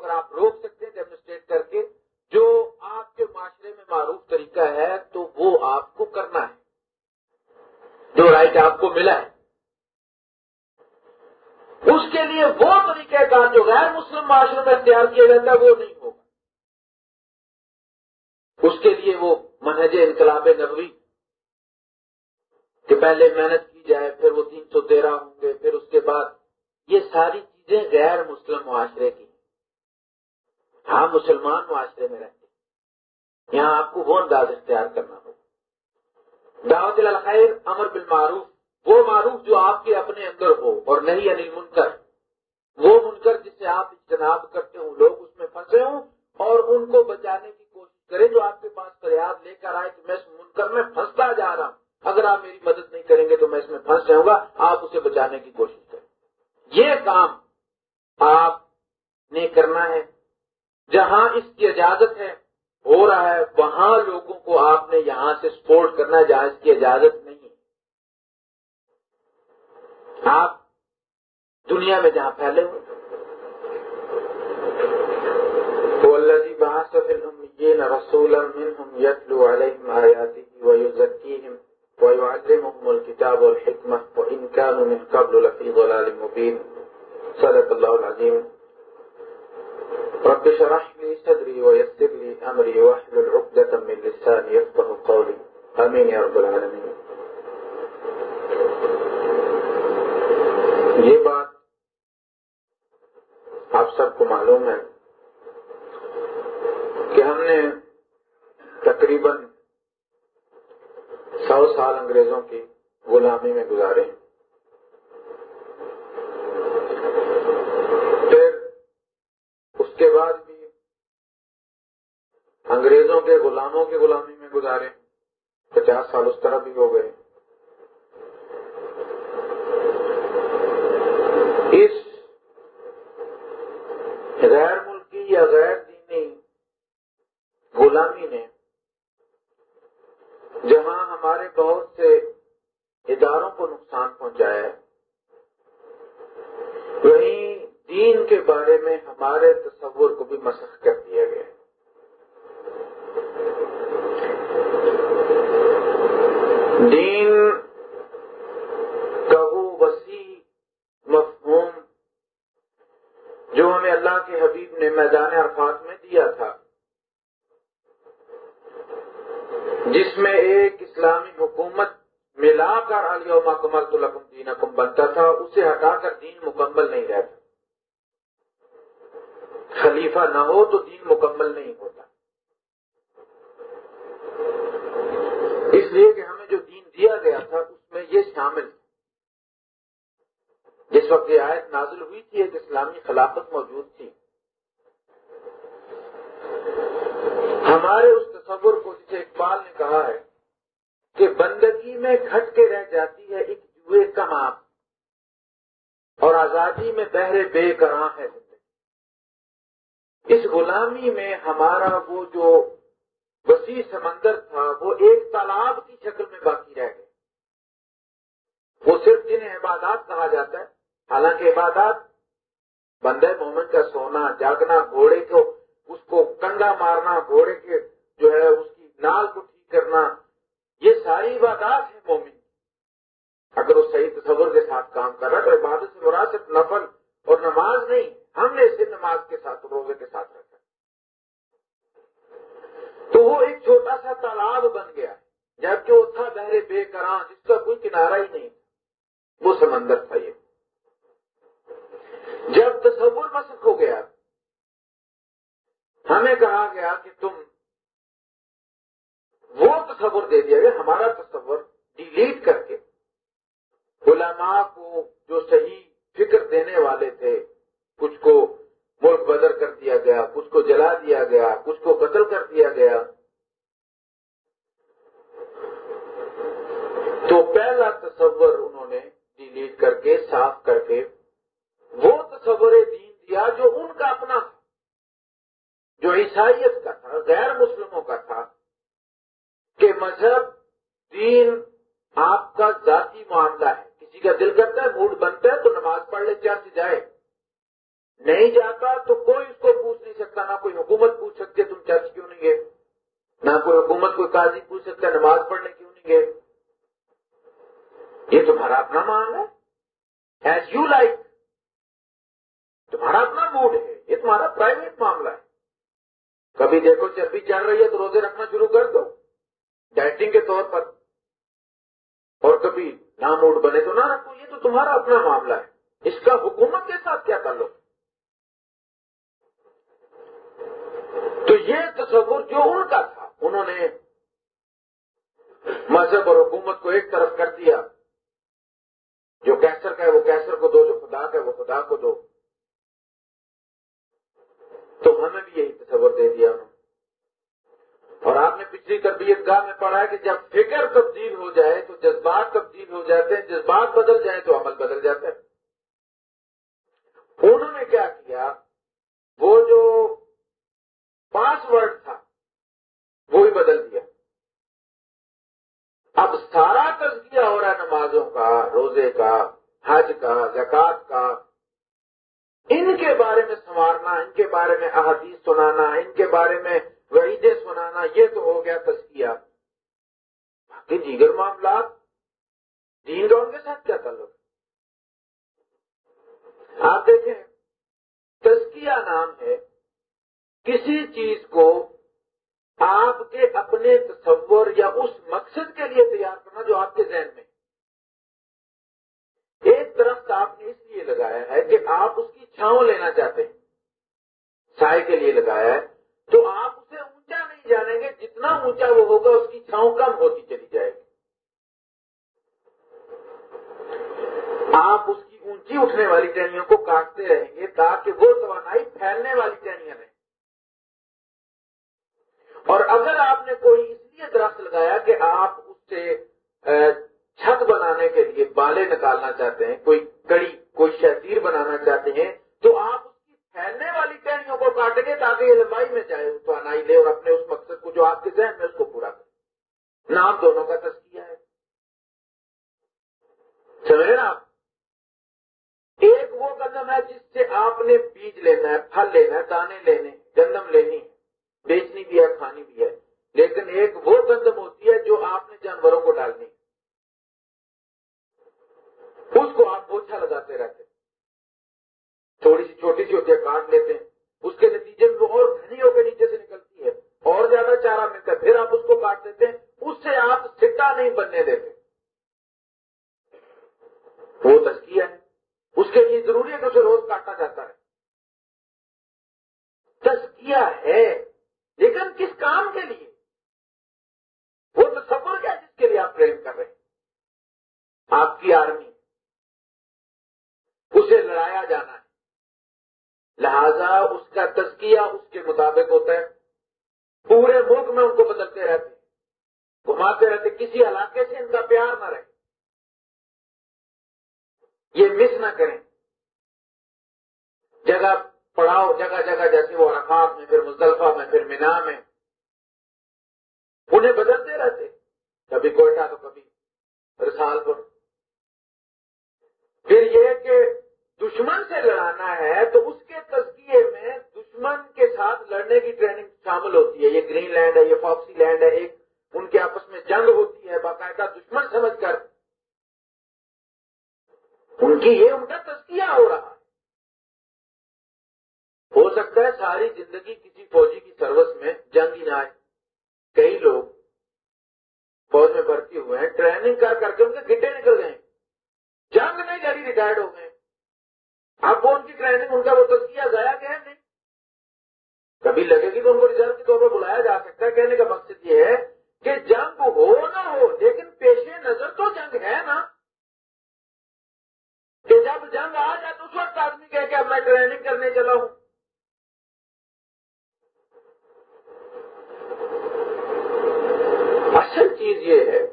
اگر آپ روک سکتے ہیں ڈیمونسٹریٹ کر کے، جو آپ کے معاشرے میں معروف طریقہ ہے، تو وہ آپ کو کرنا ہے۔ جو رائٹ آپ کو ملا ہے۔ اس کے لیے وہ طریقہ کار جو غیر مسلم معاشرے میں اختیار کیا جاتا ہے، وہ نہیں ہوگا۔ اس کے لیے وہ منہج انقلاب نبوی، کہ پہلے محنت کی جائے، پھر وہ تین سو تیرہ ہوں گے، پھر اس کے بعد یہ ساری چیزیں غیر مسلم معاشرے کی۔ ہاں مسلمان معاشرے میں رہتے یہاں آپ کو وہ انداز اختیار کرنا ہوگا۔ دعوت الخیر، امر بالمعروف، وہ معروف جو آپ کے اپنے اندر ہو اور نہیں انل منکر وہ منکر جس سے آپ اجتناب کرتے ہوں، لوگ اس میں پھنسے ہوں اور ان کو بچانے کی کوشش کریں جو آپ کے پاس فریاد لے کر آئے کہ میں اس منکر میں پھنستا جا رہا ہوں۔ اگر آپ میری مدد نہیں کریں گے تو میں اس میں پھنس جاؤں گا۔ آپ اسے بچانے کی کوشش کریں۔ یہ کام آپ نے کرنا ہے۔ جہاں اس کی اجازت ہے، ہو رہا ہے، وہاں لوگوں کو آپ نے یہاں سے سپورٹ کرنا ہے، جہاں اس کی اجازت نہیں ہے۔ آپ دنیا میں جہاں پھیلے ہوئے رسول ويعلمهم الكتاب والحكمة وإن كانوا من قبل لفي ضلال مبين صدق الله العظيم رب شرح لي صدري ويسر لي أمري واحلل عقدة من لساني يفقه قولي آمين يا رب العالمين یہ بات آپ سب کو معلوم ہے کہ ہم نے تقریباً سو سال انگریزوں کی غلامی میں گزارے پھر اس کے بعد بھی انگریزوں کے غلاموں کی غلامی میں گزارے پچاس سال اس طرح بھی ہو گئے اس غیر ملکی یا غیر دینی غلامی نے جہاں ہمارے بہت سے اداروں کو نقصان پہنچایا ہے وہیں دین کے بارے میں ہمارے تصور کو بھی مسخ کر دیا گیا دین کا وہ وسیع مفہوم جو ہمیں اللہ کے حبیب نے میدان عرفات میں دیا تھا، جس میں ایک اسلامی حکومت ملا کر علیہ کمل تو لکم دین حکم بنتا تھا، اسے ہٹا کر دین مکمل نہیں رہتا۔ خلیفہ نہ ہو تو دین مکمل نہیں ہوتا اس لیے کہ ہمیں جو دین دیا گیا تھا اس میں یہ شامل جس وقت یہ آیت نازل ہوئی تھی ایک اسلامی خلافت موجود تھی۔ ہمارے اس تصور کو جسے اقبال نے کہا ہے کہ بندگی میں گھٹ کے رہ جاتی ہے ایک جوئے کم آپ اور آزادی میں بہرے بے کراں ہے زندگی اس غلامی میں ہمارا وہ جو وسیع سمندر تھا، وہ ایک تالاب کی شکل میں باقی رہ گئے وہ صرف جنہیں عبادات کہا جاتا ہے، حالانکہ عبادات بندے مومن کا سونا، جاگنا، گھوڑے کو، اس کو کنڈا مارنا، گھوڑے کے جو ہے، اس کی نال کو ٹھیک کرنا، یہ ساری عبادات ہیں مومن اگر وہ صحیح تصور کے ساتھ کام کر رہا ہے، تو عبادت سے مراد صرف نفل اور نماز نہیں، ہم نے اسے نماز کے ساتھ، روزے کے ساتھ رکھا تو وہ ایک چھوٹا سا تالاب بن گیا، جبکہ وہ تھا بہرے بے کراں جس کا کوئی کنارہ ہی نہیں وہ سمندر تھا یہ۔ جب تصور مسک ہو گیا، ہمیں کہا گیا کہ تم وہ تصور دے دیا گیا، ہمارا تصور ڈیلیٹ کر کے علماء کو جو صحیح فکر دینے والے تھے، کچھ کو ملک بدر کر دیا گیا، کچھ کو جلا دیا گیا، کچھ کو قتل کر دیا گیا۔ تو پہلا تصور انہوں نے ڈیلیٹ کر کے، صاف کر کے وہ تصور دین دیا جو ان کا اپنا جو عیسائیت کا تھا، غیر مسلموں کا تھا، کہ مذہب دین آپ کا ذاتی معاملہ ہے۔ کسی کا دل کرتا ہے، موڈ بنتا ہے، تو نماز پڑھ لے چرچ جائے نہیں جاتا تو کوئی اس کو پوچھ نہیں سکتا، نہ کوئی حکومت پوچھ سکتے تم چرچ کیوں نہیں گئے؟ نہ کوئی حکومت، کوئی قاضی پوچھ سکتا، نماز پڑھنے کیوں نہیں گئے؟ یہ تمہارا اپنا معاملہ ہے۔ ایز یو لائک تمہارا اپنا موڈ ہے۔ یہ تمہارا پرائیویٹ معاملہ ہے۔ کبھی دیکھو چربی چل رہی ہے تو روزے رکھنا شروع کر دو۔ ڈائٹنگ کے طور پر۔ اور کبھی نہ موڈ بنے تو نہ رکھو، یہ تو تمہارا اپنا معاملہ ہے۔ اس کا حکومت کے ساتھ کیا تعلق؟ تو یہ تصور جو ان کا تھا، انہوں نے مذہب اور حکومت کو ایک طرف کر دیا۔ جو کیسر کا ہے، وہ کیسر کو دو، جو خدا کا ہے، وہ خدا کو دو۔ تو ہمیں بھی یہی تصور دے دیا۔ اور آپ نے پچھلی تربیت گاہ میں پڑھا ہے کہ جب فکر تبدیل ہو جائے، تو جذبات تبدیل ہو جاتے ہیں، جذبات بدل جائیں تو عمل بدل جاتا ہے۔ انہوں نے کیا کیا؟ وہ جو پانچ ورڈ تھا وہی بدل دیا۔ اب سارا تزکیہ ہو رہا ہے نمازوں کا، روزے کا، حج کا زکات کا۔ ان کے بارے میں سنوارنا، ان کے بارے میں احادیث سنانا، ان کے بارے میں وعیدیں سنانا، یہ تو ہو گیا تزکیہ۔ باقی دیگر معاملات دین دور کے ساتھ کیا تعلق؟ آپ دیکھیں، تزکیہ نام ہے کسی چیز کو کے اپنے تصور یا اس مقصد کے لیے تیار کرنا جو آپ کے ذہن میں ایک درخت آپ نے اس لیے لگایا ہے کہ آپ اس کی چھاؤں لینا چاہتے ہیں، سائے کے لیے لگایا ہے، تو آپ اسے اونچا نہیں جانیں گے، جتنا اونچا وہ ہوگا اس کی چھاؤں کم ہوتی چلی جائے گی۔ آپ اس کی اونچی اٹھنے والی ٹہنیوں کو کاٹتے رہیں گے تاکہ وہ توانائی پھیلنے والی ٹہنیاں رہیں اور اگر آپ نے کوئی اس لیے درخت لگایا کہ آپ اس سے چھت بنانے کے لیے بالے نکالنا چاہتے ہیں، کوئی کڑی، کوئی شہتیر بنانا چاہتے ہیں، تو آپ اس کی پھیلنے والی ٹہنیوں کو کاٹیں گے تاکہ یہ لمبائی میں جائے، اس کو انائی لے اور اپنے اس مقصد کو جو آپ کے ذہن میں اس کو پورا کرے۔ نام دونوں کا تسکیہ ہے۔ سمجھے نا آپ؟ ایک وہ قدم ہے جس سے آپ نے بیج لینا ہے، پھل لینا ہے، دانے لینے، گندم لینی۔ ہے بیچنی بھی ہے، کھانی بھی ہے۔ لیکن ایک وہ گندم ہوتی ہے جو آپ نے جانوروں کو ڈالنی اس کو آپ بوچھا لگاتے رہتے۔ تھوڑی سی چھوٹی سی ہوتی ہے، کاٹ لیتے ہیں۔ اس کے نتیجے میں وہ اور گھنی ہو کے نیچے سے نکلتی ہے اور زیادہ چارہ ملتا ہے۔ پھر آپ اس کو کاٹ دیتے ہیں۔ اس سے آپ سٹا نہیں بننے دیتے۔ وہ تسکیہ ہے۔ اس کے لیے ضروری ہے کہ اسے روز کاٹا جاتا ہے۔ تسکیہ ہے۔ لیکن کس کام کے لیے؟ وہ تو سفر کیا جس کے لیے آپ ٹرین کر رہے ہیں۔ آپ کی آرمی۔ اسے لڑایا جانا ہے۔ لہذا اس کا تزکیہ اس کے مطابق ہوتا ہے۔ پورے ملک میں ان کو بدلتے رہتے گھماتے رہتے، کسی علاقے سے ان کا پیار نہ رہے۔ یہ مس نہ کریں۔ جگہ پڑاؤ جگہ جگہ جیسے وہ عرفات میں، پھر مزدلفہ میں، پھر مینا میں۔ انہیں بدلتے رہتے۔ کبھی کوئٹہ تو کبھی رسال پر پھر یہ کہ دشمن سے لڑانا ہے تو اس کے تزکیے میں دشمن کے ساتھ لڑنے کی ٹریننگ شامل ہوتی ہے۔ یہ گرین لینڈ ہے، یہ فاکسی لینڈ ہے، ایک ان کے آپس میں جنگ ہوتی ہے، باقاعدہ دشمن سمجھ کر۔ ان کی یہ ان کا تزکیہ ہو رہا۔ ہے ہو سکتا ہے ساری زندگی کسی فوجی کی سروس میں جنگ ہی نہ آئے۔ کئی لوگ فوج میں بھرتی ہوئے ہیں، ٹریننگ کر کر کے ان کے گٹے نکل گئے۔ جنگ میں جاری ریٹائرڈ ہو گئے۔ اب وہ ان کی ٹریننگ، ان کا وہ تسکیہ ضائع کیا ہے؟ نہیں۔ کبھی لگے گی تو ان کو ریزرو کے طور پر بلایا جا سکتا ہے۔ کہنے کا مقصد یہ ہے کہ جنگ ہو نہ ہو، لیکن پیش نظر تو جنگ ہے نا۔ کہ جب جنگ آ جائے تو اس وقت آدمی کہہ کہ اب میں ٹریننگ کرنے چلا ہوں اصل چیز یہ ہے،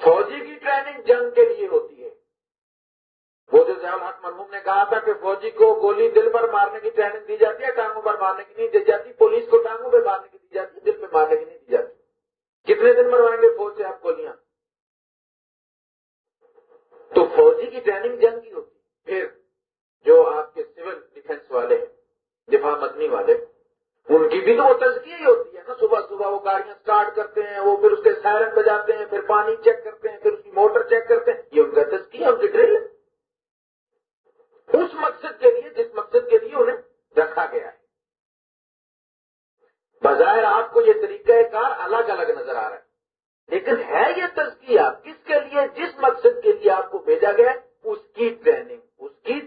فوجی کی ٹریننگ جنگ کے لیے ہوتی ہے۔ وہ جو ضیاء الحق مرموم نے کہا تھا کہ فوجی کو گولی دل پر مارنے کی ٹریننگ دی جاتی ہے، ٹانگوں پر مارنے کی نہیں دی جاتی، پولیس کو ٹانگوں پہ مارنے کی دی جاتی ہے، دل پہ مارنے کی نہیں دی جاتی۔ کتنے دن مروائیں گے فوج سے آپ گولیاں؟ تو فوجی کی ٹریننگ جنگ کی ہوتی پھر جو آپ کے سول ڈیفینس والے دفاع مدنی والے ان کی بھی تو وہ تزکی ہی ہوتی ہے نا، صبح صبح وہ گاڑیاں سٹارٹ کرتے ہیں، وہ پھر اس کے سائرن بجاتے ہیں، پھر پانی چیک کرتے ہیں، پھر اس کی موٹر چیک کرتے ہیں۔ یہ ان کا تزکی ان کی ڈرل ہے۔ اس مقصد کے لیے، جس مقصد کے لیے انہیں رکھا گیا ہے۔ بظاہر آپ کو یہ طریقہ کار الگ الگ نظر آ رہا ہے۔ لیکن ہے یہ تزکیہ کس کے لیے، جس مقصد کے لیے آپ کو بھیجا گیا اس کی ٹریننگ اس کی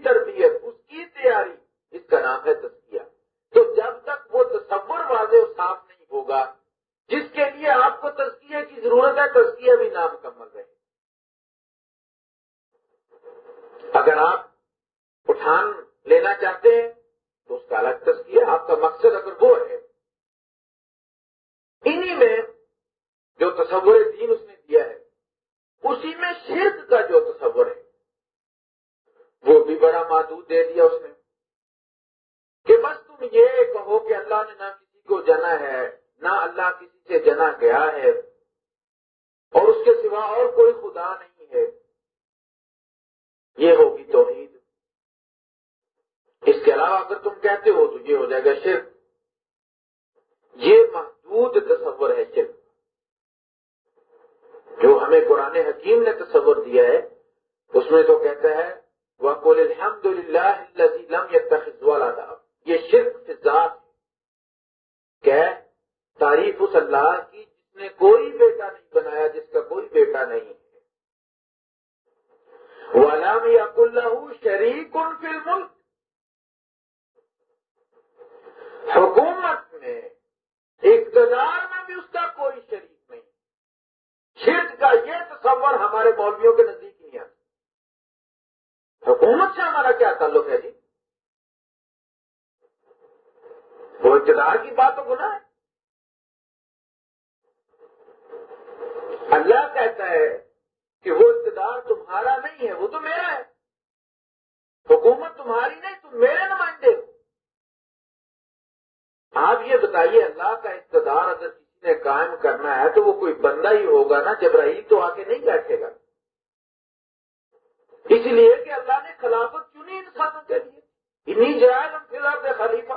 یہ بتائیے، اللہ کا اقتدار اگر کسی نے قائم کرنا ہے تو وہ کوئی بندہ ہی ہوگا نا، جبرائیل تو آگے نہیں بیٹھے گا۔ اس لیے کہ اللہ نے خلافت چنی انسانوں کے لیے۔ انہیں جائز فی الحال خلیفہ۔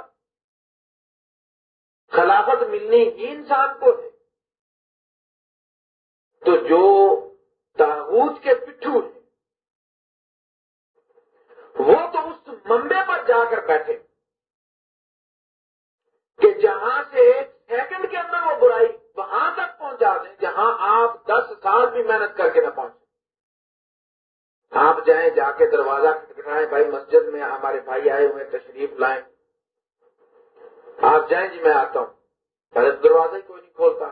خلافت ملنی ہی انسان کو ہے۔ تو جو تاغوت کے پٹھو ہیں، وہ تو اس ممبے پر جا کر بیٹھے۔ کہ جہاں سے ایک سیکنڈ کے اندر وہ برائی وہاں تک پہنچا دیں، جہاں آپ دس سال بھی محنت کر کے نہ پہنچے۔ آپ جائیں، جا کے دروازہ کھٹکھٹائیں، بھائی مسجد میں ہمارے بھائی آئے ہوئے تشریف لائیں۔ آپ جائیں جی میں آتا ہوں۔ پہلے دروازہ ہی کوئی نہیں کھولتا۔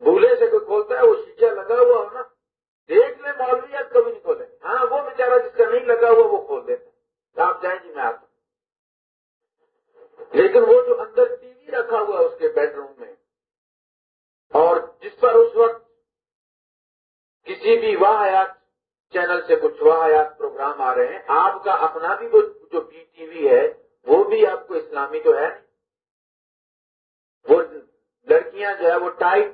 بھولے سے کوئی کھولتا ہے، وہ شیشہ لگا ہوا ہو نا۔ دیکھ لیں مولویات کبھی نہیں کھولے ہاں وہ بیچارہ جس کا نہیں لگا ہوا، وہ کھول دیتے آپ جائیں جی میں آتا ہوں لیکن وہ جو اندر ٹی وی رکھا ہوا ہے اس کے بیڈ روم میں۔ اور جس پر اس وقت کسی بھی واہ حیات چینل سے کچھ واہ حیات پروگرام آ رہے ہیں، آپ کا اپنا بھی جو پی ٹی وی ہے، وہ بھی آپ کو اسلامی تو ہے۔ وہ لڑکیاں جو ہے، وہ ٹائٹ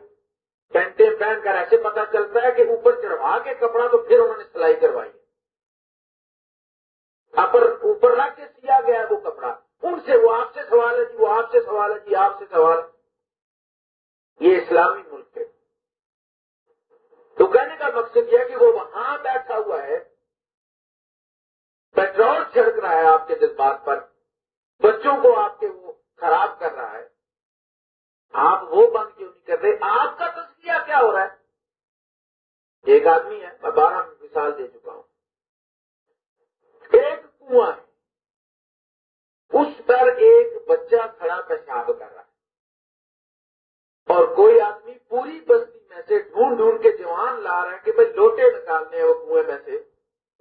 پینٹیں پہن کر ایسے پتا چلتا ہے کہ اوپر چڑھوا کے کپڑا تو پھر انہوں نے سلائی کروائی اوپر رکھ کے سیا گیا وہ کپڑا۔ ان سے وہ آپ سے سوال ہے جی وہ آپ سے سوال ہے جی آپ سے سوال ہے۔ یہ اسلامی ملک ہے۔ تو کہنے کا مقصد یہ ہے کہ وہ وہاں بیٹھا ہوا ہے۔ پیٹرول چھڑک رہا ہے آپ کے جذبات پر۔ بچوں کو آپ کے وہ خراب کر رہا ہے۔ آپ وہ بند کیوں نہیں کر رہے؟ آپ کا تجزیہ کیا ہو رہا ہے؟ ایک آدمی ہے، میں بارہ مثال دے چکا ہوں۔ ایک کنواں ہے۔ اس پر ایک بچہ کھڑا پیشاب کر رہا ہے۔ اور کوئی آدمی پوری بستی میں سے ڈھونڈ ڈھونڈ کے جوان لا رہا ہے کہ بھائی لوٹے نکالنے ہیں وہ کنویں میں سے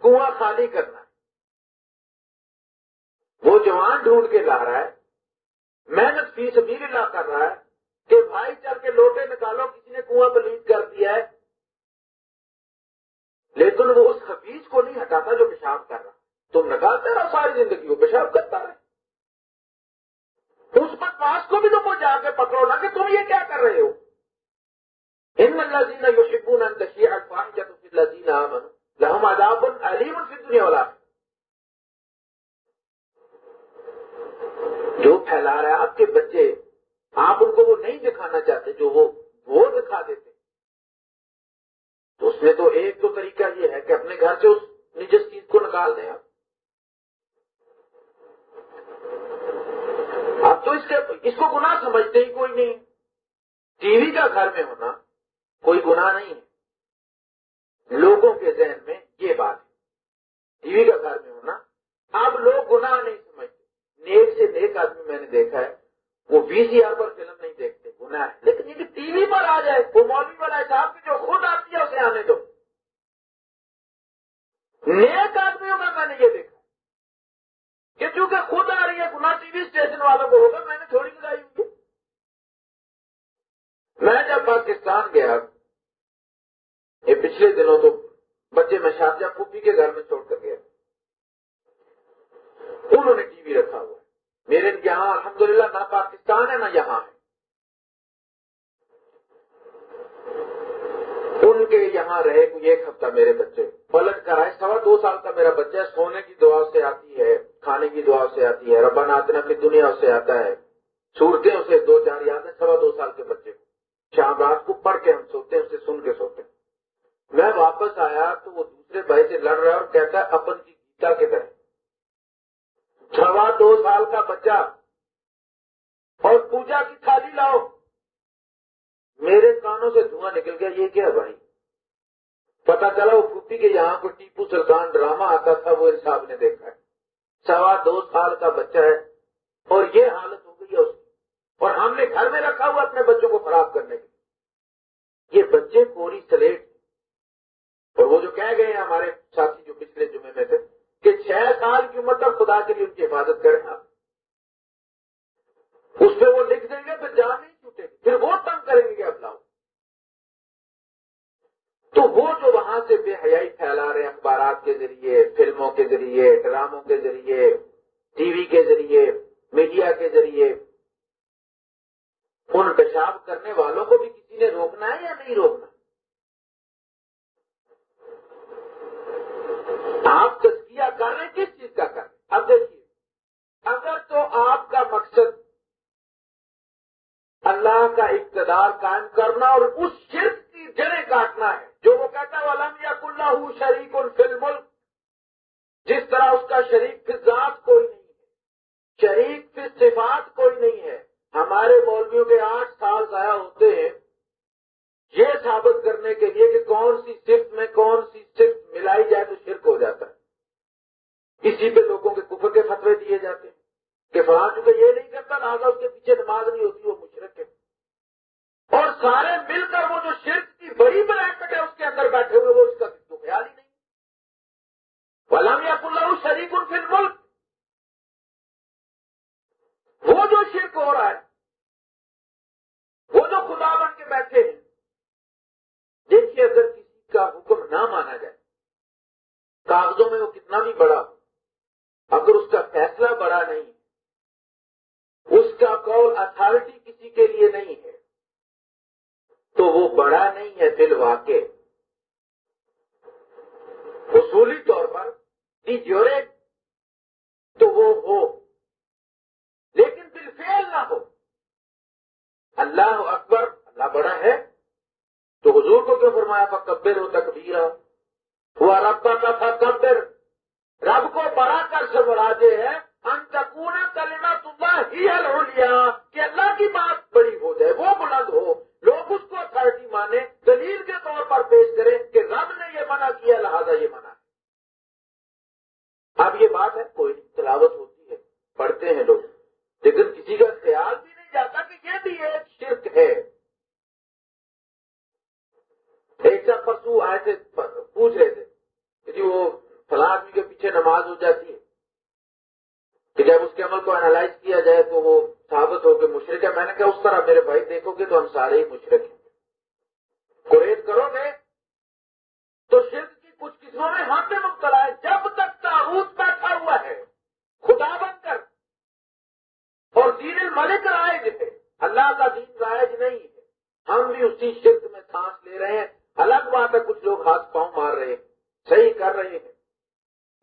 کنواں خالی کرنا ہے۔ وہ جوان ڈھونڈ کے لا رہا ہے۔ محنت فی سبیر اللہ کر رہا ہے کہ بھائی چل کے لوٹے نکالو، کسی نے کنواں پلیز کر دیا ہے۔ لیکن وہ اس خبیز کو نہیں ہٹاتا جو پیشاب کر رہا تم نکالتے رہو ساری زندگی، وہ پیشاب کرتا رہے۔ اس بدماش کو بھی تو جا کے پکڑو نا کہ تم یہ کیا کر رہے ہو؟ ان اللہ جینا یو شکون اللہ جینا لہم عذاب علیم فی دنیا والا جو پھیلا رہا ہے آپ کے بچے، آپ ان کو وہ نہیں دکھانا چاہتے جو وہ وہ دکھا دیتے تو اس میں تو ایک تو طریقہ یہ ہے کہ اپنے گھر سے اس نجس چیز کو نکال دیں آپ اب تو اس کے اس کو گناہ سمجھتے ہی کوئی نہیں۔ ٹی وی کا گھر میں ہونا کوئی گناہ نہیں ہے۔ لوگوں کے ذہن میں یہ بات ہے۔ ٹی وی کا گھر میں ہونا اب لوگ گناہ نہیں سمجھتے۔ نیک سے نیک آدمی میں نے دیکھا ہے۔ وہ بی سی آر پر فلم نہیں دیکھتے، گناہ ہے۔ لیکن یہ کہ ٹی وی پر آ جائے، وہ مولوی والا صاحب کی جو خود آتی ہے، اسے آنے دو۔ نیک آدمیوں کا میں نے یہ دیکھا کہ چونکہ خود آ رہی ہے گنا ٹی وی اسٹیشن والوں کو ہوگا، میں نے تھوڑی لگائی ہوئی میں جب پاکستان گیا، یہ پچھلے دنوں تو بچے میں شادیہ پھوپھی کے گھر میں چھوڑ کر گیا۔ انہوں نے ٹی وی رکھا ہوا میرے یہاں الحمدللہ نہ پاکستان ہے، نہ یہاں ہے۔ ان کے یہاں رہے کوئی ایک ہفتہ میرے بچے۔ پلٹ کر آئے سوا دو سال کا میرا بچہ سونے کی دعا سے آتی ہے۔ کھانے کی دعا سے آتی ہے ربا ناتنا کی دنیا سے آتا ہے۔ صورتیں اسے دو چار یاد ہیں، سوا دو سال کے بچے۔ کو شام رات کو پڑھ کے ہم سوتے ہیں، اسے سن کے سوتے ہیں۔ میں واپس آیا تو وہ دوسرے بھائی سے لڑ رہا ہے اور کہتا ہے، اپن کی گیتا کے طرح سوا دو سال کا بچہ۔ اور پوجا کی تھالی لاؤ۔ میرے کانوں سے دھواں نکل گیا، یہ کیا بھائی؟ پتا چلا وہ کپی کے یہاں کو ٹیپو سلطان ڈرامہ آتا تھا، وہ صاحب نے دیکھا ہے۔ سوا دو سال کا بچہ ہے اور یہ حالت ہو گئی ہے اس کی۔ اور ہم نے گھر میں رکھا ہوا اپنے بچوں کو خراب کرنے کے لیے۔ یہ بچے پوری سلیٹ اور وہ جو کہہ گئے ہیں ہمارے ساتھی جو پچھلے جمعے میں تھے کہ چھ سال کی عمر تک خدا کے لیے ان کی حفاظت کریں۔ آپ اس پہ وہ لکھ دیں گے پھر جان نہیں چھوٹے گی پھر وہ تنگ کریں گے اب لاؤ تو وہ جو وہاں سے بے حیائی پھیلا اخبارات کے ذریعے، فلموں کے ذریعے، ڈراموں کے ذریعے، ٹی وی کے ذریعے، میڈیا کے ذریعے۔ ان پیشاب کرنے والوں کو بھی کسی نے روکنا ہے یا نہیں روکنا؟ آپ تسکیہ کر رہے ہیں، کس چیز کا کر رہے ہیں؟ اب دیکھیے، اگر تو آپ کا مقصد اللہ کا اقتدار قائم کرنا اور اس شرک کی جڑیں کاٹنا ہے۔ جو وہ کہتا ہے علم یا اللہ شریک الفل ملک جس طرح اس کا شریک فی ذات کوئی نہیں ہے۔ شریک فی صفات کوئی نہیں ہے۔ ہمارے مولویوں کے آٹھ سال ضائع ہوتے ہیں۔ یہ ثابت کرنے کے لیے کہ کون سی صفت میں کون سی صفت ملائی جائے تو شرک ہو جاتا ہے۔ اسی پہ لوگوں کے کفر کے فتوے دیے جاتے ہیں۔ کہ فلاں چونکہ یہ نہیں کرتا، لہٰذا اس کے پیچھے نماز نہیں ہوتی، وہ مشرق ہے۔ سارے مل کر وہ جو شرک کی بڑی بریکٹ ہے اس کے اندر بیٹھے ہوئے، وہ اس کا تو خیال ہی نہیں۔ یا اللہ شریف الفل ملک وہ جو شرک ہو رہا ہے، وہ جو خدا بن کے بیٹھے ہیں دیکھیے اگر کسی کا حکم نہ مانا جائے کاغذوں میں وہ کتنا بھی بڑا ہو اگر اس کا فیصلہ بڑا نہیں اس کا قول اتارٹی کسی کے لیے نہیں ہے تو وہ بڑا نہیں ہے دل واقع اصولی طور پر جوڑے تو وہ ہو لیکن دل فیل نہ ہو اللہ اکبر، اللہ بڑا ہے۔ تو حضور کو کیوں فرمایا؟ تھا کبر ہو تکبیر ہوا ربا کا تھا کبر رب کو بڑا کر سے براجے ہے انتقون کلمہ تمہ ہی حل ہو لیا کہ اللہ کی بات بڑی ہو جائے، وہ بلند ہو۔ لوگ اس کو اتارٹی مانے۔ دلیل کے طور پر پیش کریں کہ رب نے یہ منع کیا، لہذا یہ منع۔ اب یہ بات ہے، کوئی تلاوت ہوتی ہے، پڑھتے ہیں لوگ۔ لیکن کسی کا خیال بھی جاتا کہ یہ بھی ایک شرک ہے۔ ایک ساتھ پرسو آئے تھے پوچھ رہے تھے کہ جی وہ فلاں آدمی کے پیچھے نماز ہو جاتی ہے۔ کہ جب اس کے عمل کو اینالائز کیا جائے تو وہ ثابت ہو کے مشرق ہے۔ میں نے کہا، اس طرح میرے بھائی دیکھو گے تو ہم سارے ہی مشرق ہیں۔ گریز کرو گے تو شرک کی کچھ قسموں میں ہاتھ میں مبتلا ہے جب تک تاروت بیٹھا ہوا ہے خدا بن کر اور دین الملک رائج ہے اللہ کا دین رائج نہیں ہے ہم بھی اسی شرک میں سانس لے رہے ہیں الگ بات ہے کچھ لوگ ہاتھ پاؤں مار رہے ہیں صحیح کر رہے ہیں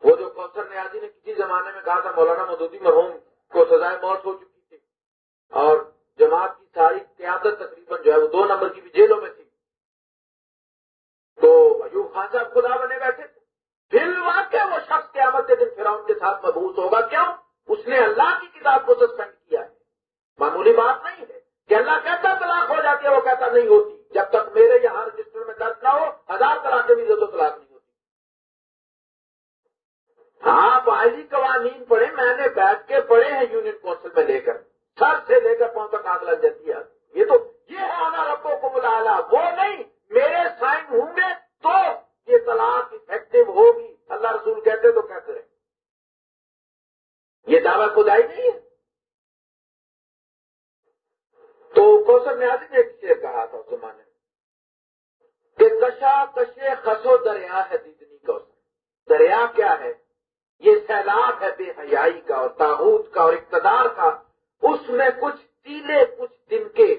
وہ جو کوثر نیازی نے کسی زمانے میں کہا تھا مولانا مدودی مرحوم کو سزائے موت ہو چکی عادت تقریباً جو ہے وہ دو نمبر کی بھی جیلوں میں تھی تو ایوب خان صاحب خدا بنے بیٹھے تھے پھر واقع وہ شخص قیامت کے دن پھر کے ساتھ محبوس ہوگا کیوں اس نے اللہ کی کتاب کو سسپینڈ کیا ہے معمولی بات نہیں ہے کہ اللہ کہتا طلاق ہو جاتی ہے وہ کہتا نہیں ہوتی جب تک میرے یہاں رجسٹر میں درج نہ ہو ہزار طرح کے بھی تو طلاق نہیں ہوتی ہاں باہری قوانین پڑھے میں نے بیٹھ کے پڑھے ہیں یونین کونسل میں لے کر سر سے لے کر پاؤں تک آگ لگ جاتی ہے یہ تو یہ ہے آنا ربوں کو بلانا وہ نہیں میرے سائن ہوں گے تو یہ طلاق افیکٹو ہوگی اللہ رسول کہتے تو کہتے رہے یہ دعویٰ خدائی نہیں ہے تو کوشل نے آج ایک شیر کہا تھا اس زمانے میں کہ کشا کشے خسو دریا ہے دیدنی کوشل دریا کیا ہے؟ یہ سیلاب ہے بے حیائی کا اور تاحود کا اور اقتدار کا۔ اس میں کچھ تیلے، کچھ دن کے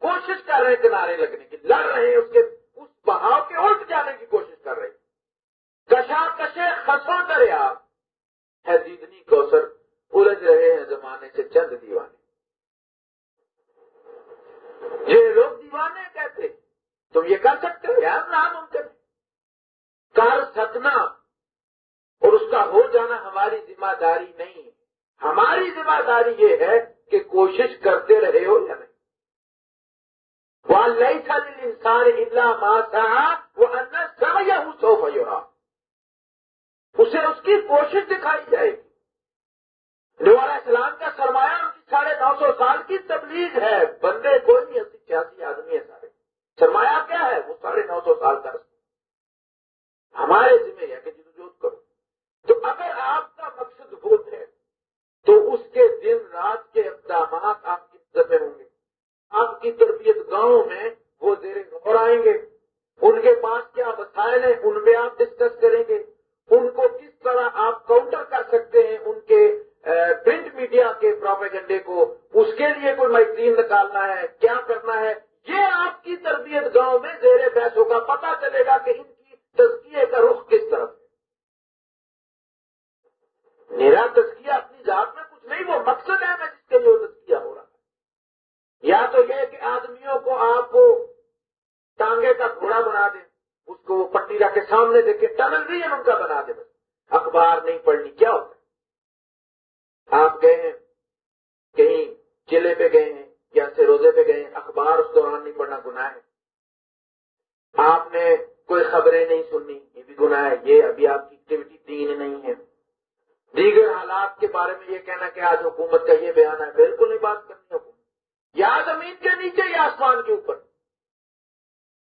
کوشش کر رہے ہیں کنارے لگنے کی۔ لڑ رہے ہیں اس کے اس بہاؤ کے الٹ جانے کی کوشش کر رہے ہیں۔ کشا کشے خسو دریا ہے دیدنی کوسر الجھ رہے ہیں زمانے سے چند دیوانے۔ یہ لوگ دیوانے کہتے تم یہ کر سکتے ہو؟ یار، ناممکن کر سکنا۔ اور اس کا ہو جانا ہماری ذمہ داری نہیں۔ ہے ہماری ذمہ داری یہ ہے کہ کوشش کرتے رہے ہو یا نہیں۔ وہ نہیں تھا انسان اللہ ماں وہ اندر سب یا سو اسے اس کی کوشش دکھائی جائے گی۔ علیہ السلام کا سرمایہ ان کی ساڑھے نو سو سال کی تبلیغ ہے۔ بندے کوئی نہیں، اسی چھیاسی آدمی ہے سارے۔ سرمایہ کیا ہے؟ وہ ساڑھے نو سو سال کا ہمارے ذمہ ہے کہ جدوجہد کرو۔ تو اگر آپ کا مقصد وہ ہے، تو اس کے دن رات کے اقدامات آپ کی نظر میں ہوں گے۔ آپ کی تربیت گاؤں میں وہ زیر غور آئیں گے۔ ان کے پاس کیا مسائل ہیں؟ ان میں آپ ڈسکس کریں گے۔ ان کو کس طرح آپ کاؤنٹر کر سکتے ہیں؟ ان کے پرنٹ میڈیا کے پروپیگنڈے کو۔ اس کے لیے کوئی میگزین نکالنا ہے؟ کیا کرنا ہے؟ یہ آپ کی تربیت گاؤں میں زیر بحث ہوگا پتا چلے گا کہ ان کی تزکیے کا رخ کس طرف ہے۔ میرا تزکیہ اپنی ذات میں کچھ نہیں، وہ مقصد ہے میں جس کے لیے وہ تزکیہ ہو رہا ہے۔ یا تو یہ کہ آدمیوں کو آپ کو ٹانگے کا گھوڑا بنا دیں، اس کو پٹی رکھ کے سامنے دیکھے ٹنل بھی ان کا بنا دے بس۔ اخبار نہیں پڑھنی کیا ہوتا آپ گئے ہیں، کہیں چلے پہ گئے ہیں یا سے روزے پہ گئے ہیں، اخبار اس دوران نہیں پڑھنا گناہ ہے۔ آپ نے کوئی خبریں نہیں سننی، یہ بھی گناہ ہے، یہ ابھی آپ کی ایکٹیویٹی تین نہیں ہے۔ دیگر حالات کے بارے میں یہ کہنا کہ آج حکومت کا یہ بیان ہے، بالکل نہیں بات کرنی حکومت یا زمین کے نیچے یا آسمان کے اوپر۔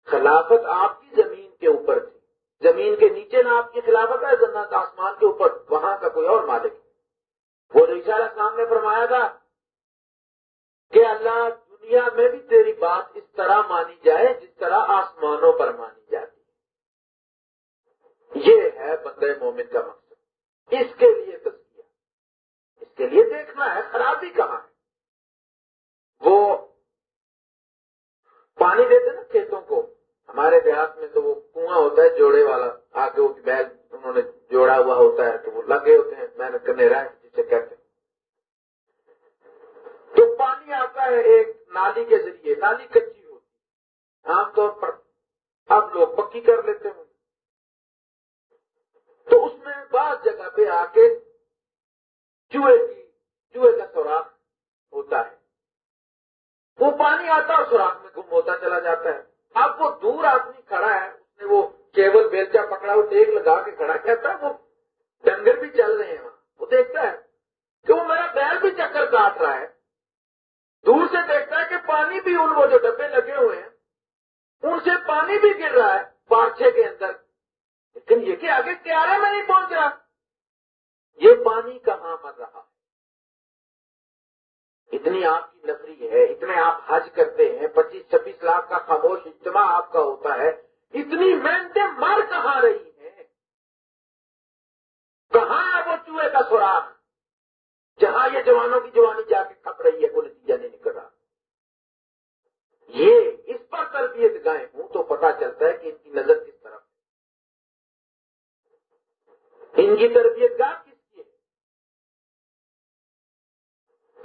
خلافت آپ کی زمین کے اوپر تھی۔ زمین کے نیچے نہ آپ کی خلافت ہے جنت آسمان کے اوپر۔ وہاں کا کوئی اور مالک وہ رشارہ اسلام نے فرمایا تھا کہ اللہ دنیا میں بھی تیری بات اس طرح مانی جائے جس طرح آسمانوں پر مانی جاتی یہ ہے بندے مومن کا مقصد۔ اس کے لیے تصویر اس کے لیے دیکھنا ہے، خرابی کہاں ہے؟ وہ پانی دیتے نا کھیتوں کو۔ ہمارے دیہات میں تو وہ کنواں ہوتا ہے، جوڑے والا۔ آگے وہ بیل انہوں نے جوڑا ہوا ہوتا ہے تو وہ لگے ہوتے ہیں محنت کرنے رہے جسے کہتے ہیں۔ تو پانی آتا ہے ایک نالی کے ذریعے، نالی کچی ہوتی عام طور پر اب لوگ پکی کر لیتے ہیں۔ تو اس میں بعض جگہ پہ آ کے چوہے کی چوہے کا سوراخ ہوتا ہے۔ وہ پانی آتا ہے سوراخ میں گم ہوتا چلا جاتا ہے۔ اب وہ دور آدمی کھڑا ہے، اس نے وہ کیبل بیلچا پکڑا، وہ ٹیک لگا کے کھڑا کہتا ہے وہ ڈنگر بھی چل رہے ہیں وہاں۔ وہ دیکھتا ہے کہ وہ میرا بیل بھی چکر کاٹ رہا ہے۔ دور سے دیکھتا ہے کہ پانی بھی ان وہ جو ڈبے لگے ہوئے ہیں، ان سے پانی بھی گر رہا ہے پارچے کے اندر۔ لیکن یہ کہ آگے کیارے میں نہیں پہنچ رہا۔ یہ پانی کہاں مر رہا؟ اتنی آپ کی نفری ہے، اتنے آپ حج کرتے ہیں، پچیس، چھبیس لاکھ کا خاموش اجتماع آپ کا ہوتا ہے۔ اتنی محنتیں مر کہاں رہی ہیں؟ کہاں ہے وہ چوہے کا سوراخ؟ جہاں یہ جوانوں کی جوانی جا کے کھپ رہی ہے، وہ نتیجہ نہیں نکل رہا۔ یہ اس پر تربیت گائے ہوں تو پتا چلتا ہے کہ ان کی نظر کس طرف ہے ان کی تربیت گاہ کس کی ہے؟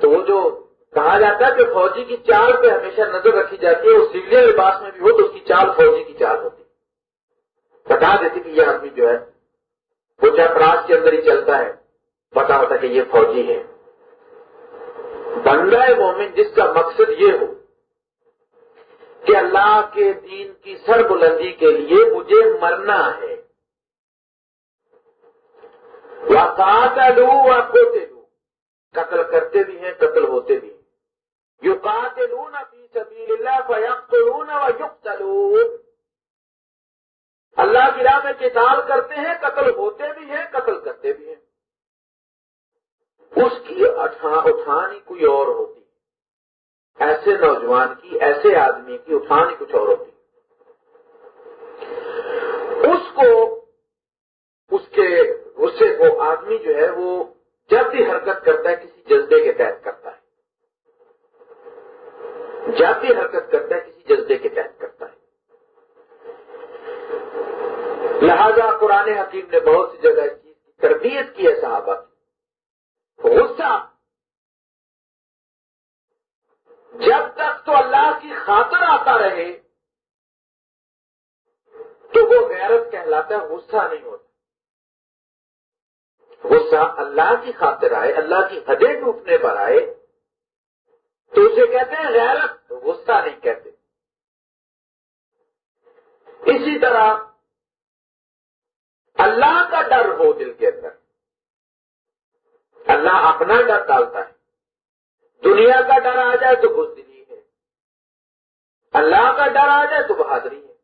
تو وہ جو کہا جاتا ہے کہ فوجی کی چال پہ ہمیشہ نظر رکھی جاتی ہے، وہ سویلین لباس میں بھی ہو تو اس کی چال فوجی کی چال ہوتی بتا دیتی کہ یہ آدمی جو ہے، وہ چپراج کے اندر ہی چلتا ہے، پتا ہوتا کہ یہ فوجی ہے بندہ مومن جس کا مقصد یہ ہو کہ اللہ کے دین کی سر بلندی کے لیے مجھے مرنا ہے۔ واقعات لو واقعتے لو۔ قتل کرتے بھی ہیں، قتل ہوتے بھی ہیں۔ یو کاتے لو نہ پی سبھی اللہ لو نہ اللہ کی راہ میں کتاب کرتے ہیں، قتل ہوتے بھی ہیں، قتل کرتے بھی ہیں۔ اس کی اٹھانی کوئی اور ہوتی۔ ایسے نوجوان کی، ایسے آدمی کی اٹھانی کچھ اور ہوتی۔ اس کو، اس کے غصے کو آدمی جو ہے وہ جب بھی حرکت کرتا ہے، کسی جذبے کے تحت کرتا ہے۔ جب بھی حرکت کرتا ہے، کسی جذبے کے تحت کرتا ہے۔ لہذا قرآن حکیم نے بہت سی جگہ کی تربیت کی ہے صحابہ کی۔ غصہ۔ جب تک تو اللہ کی خاطر آتا رہے، تو وہ غیرت کہلاتا ہے، غصہ نہیں ہوتا۔ غصہ اللہ کی خاطر آئے، اللہ کی حدیں ٹوٹنے پر آئے، تو اسے کہتے ہیں غیرت غصہ نہیں کہتے۔ اسی طرح اللہ کا ڈر ہو دل کے اندر۔ اللہ اپنا ڈر ڈالتا ہے۔ دنیا کا ڈر آ جائے تو بزدلی ہے۔ اللہ کا ڈر آ جائے تو بہادری ہے۔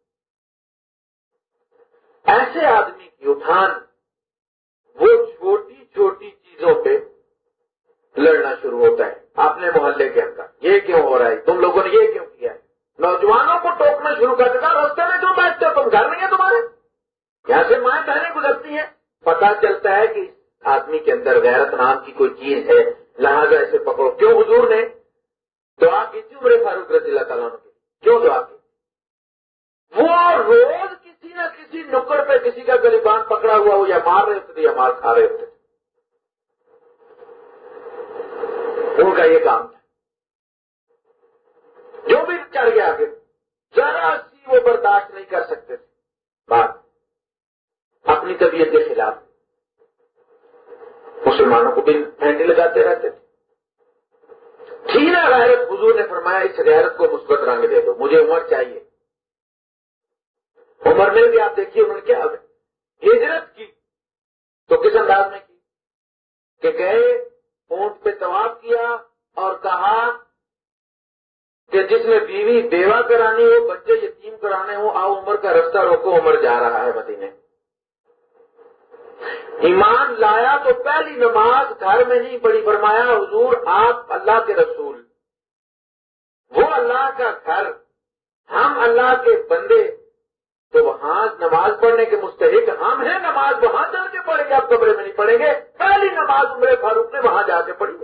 ایسے آدمی کی اٹھان وہ چھوٹی چھوٹی چیزوں پہ لڑنا شروع ہوتا ہے اپنے محلے کے اندر۔ یہ کیوں ہو رہا ہے؟ تم لوگوں نے یہ کیوں کیا ہے؟ نوجوانوں کو ٹوکنا شروع کر دیتا رستے میں جو بیٹھتے ہو؟ تم گھر نہیں ہے تمہارے؟ یہاں سے مائیں بہنیں گزرتی ہیں۔ پتا چلتا ہے کہ آدمی کے اندر غیرت نام کی کوئی چیز ہے۔ لہٰذا اسے پکڑو۔ کیوں حضور نے دعا کی تھی عمر فاروق رضی اللہ تعالیٰ کی کیوں دعا کی؟ وہ روز کسی نہ کسی نکڑ پہ کسی کا گریبان پکڑا ہوا ہو یا مار رہے ہوتے یا مار کھا رہے ہوتے ان کا یہ کام تھا۔ جو بھی چڑھ گیا پھر ذرا سی وہ برداشت نہیں کر سکتے تھے۔ بات، اپنی طبیعت کے خلاف۔ مسلمانوں کو بھی پھینٹی لگاتے رہتے تھے۔ ٹھیک غیرت، حضور نے فرمایا، اس غیرت کو مثبت رنگ دے دو، مجھے عمر چاہیے۔ عمر میں بھی آپ دیکھیے انہوں نے کیا ہجرت کی، تو کس انداز میں کی؟ کہ گئے، اونٹ پہ طواف کیا اور کہا کہ جس میں بیوی بیوہ کرانی ہو، بچے یتیم کرانے ہو آؤ عمر کا رستہ روکو، عمر جا رہا ہے مدینے۔ ایمان لایا تو پہلی نماز گھر میں نہیں پڑی فرمایا، حضور، آپ اللہ کے رسول۔ وہ اللہ کا گھر، ہم اللہ کے بندے۔ تو وہاں نماز پڑھنے کے مستحق ہم ہیں، نماز وہاں چل کے پڑھیں گے، آپ کمرے میں نہیں پڑھیں گے۔ پہلی نماز عمر فاروق نے وہاں جا کے پڑھی۔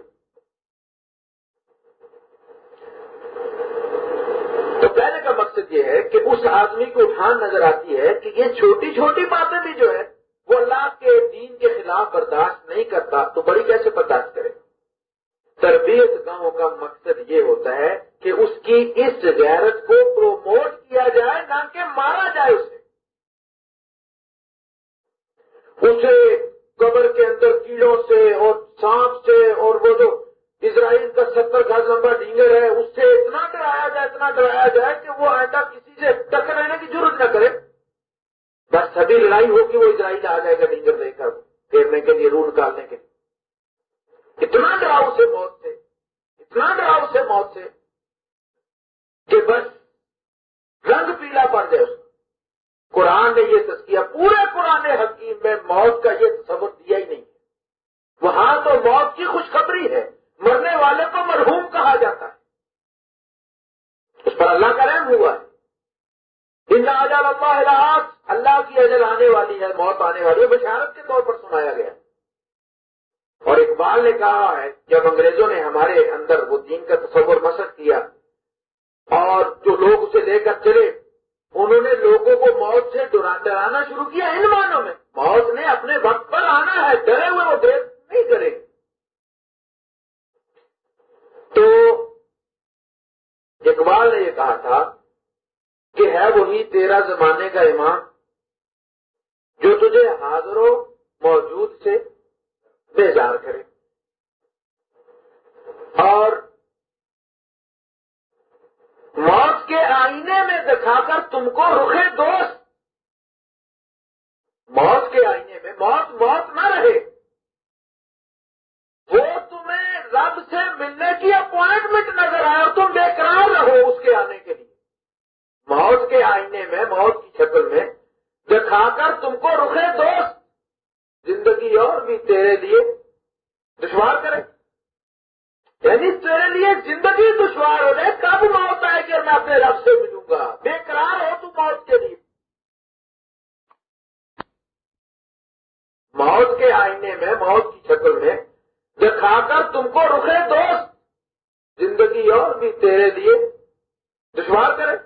تو کہنے کا مقصد یہ ہے کہ اس آدمی کو اٹھان نظر آتی ہے کہ یہ چھوٹی چھوٹی باتیں بھی جو ہے، وہ اللہ کے دین کے خلاف برداشت نہیں کرتا، تو بڑی کیسے برداشت کرے؟ تربیت گاؤں کا مقصد یہ ہوتا ہے کہ اس کی اس غیرت کو پروموٹ کیا جائے، نہ کہ مارا جائے اسے۔ اسے قبر کے اندر کیڑوں سے اور سانپ سے اور وہ جو اسرائیل کا ستر گز لمبا ڈینگر ہے، اس سے اتنا ڈرایا جائے، اتنا ڈرایا جائے کہ وہ آئندہ کسی سے ٹکرانے کی ضرورت نہ کرے۔ بس سبھی لڑائی ہوگی، وہ اسرائیل آ جائے گا ڈنگر دے کر، پھیرنے کے لیے رو نکالنے کے لیے۔ اتنا ڈراؤ سے موت سے، اتنا ڈراؤ سے موت سے کہ بس رنگ پیلا پڑ جائے اس قرآن نے یہ تسکیہ پورے قرآن حکیم میں موت کا یہ تصور دیا ہی نہیں۔ وہاں تو موت کی خوشخبری ہے، مرنے والے کو مرحوم کہا جاتا ہے۔ اس پر اللہ کا رحم ہوا ہے۔ اجل اللہ اللہ کی اجل آنے والی ہے، موت آنے والی ہے، بشارت کے طور پر سنایا گیا ہے۔ اور اقبال نے کہا ہے، جب انگریزوں نے ہمارے اندر وہ دین کا تصور مسق کیا اور جو لوگ اسے لے کر چلے، انہوں نے لوگوں کو موت سے ڈرانا شروع کیا ان مانوں میں۔ موت نے اپنے وقت پر آنا ہے، ڈرے ہوئے وہ دیر نہیں کرے۔ تو اقبال نے یہ کہا تھا کہ ہے وہی تیرا زمانے کا امام جو تجھے حاضر و موجود سے بیزار کرے۔ اور موت کے آئینے میں دکھا کر تم کو رخے دوست۔ موت کے آئینے میں موت موت نہ رہے۔ وہ تمہیں رب سے ملنے کی اپوائنٹمنٹ نظر آئے اور تم بے قرار رہو اس کے آنے کے لیے۔ موت کے آئینے میں، موت کی شکل میں دکھا کر تم کو رخے دوست۔ زندگی اور بھی تیرے لیے دشوار کرے۔ یعنی تیرے لیے زندگی دشوار ہو جائے کب موت آئے گی اور میں اپنے رب سے ملوں گا؟ بے قرار ہو تو موت کے لیے۔ موت کے آئینے میں، موت کی شکل میں دکھا کر تم کو رکے دوست، زندگی اور بھی تیرے لیے دشوار کرے۔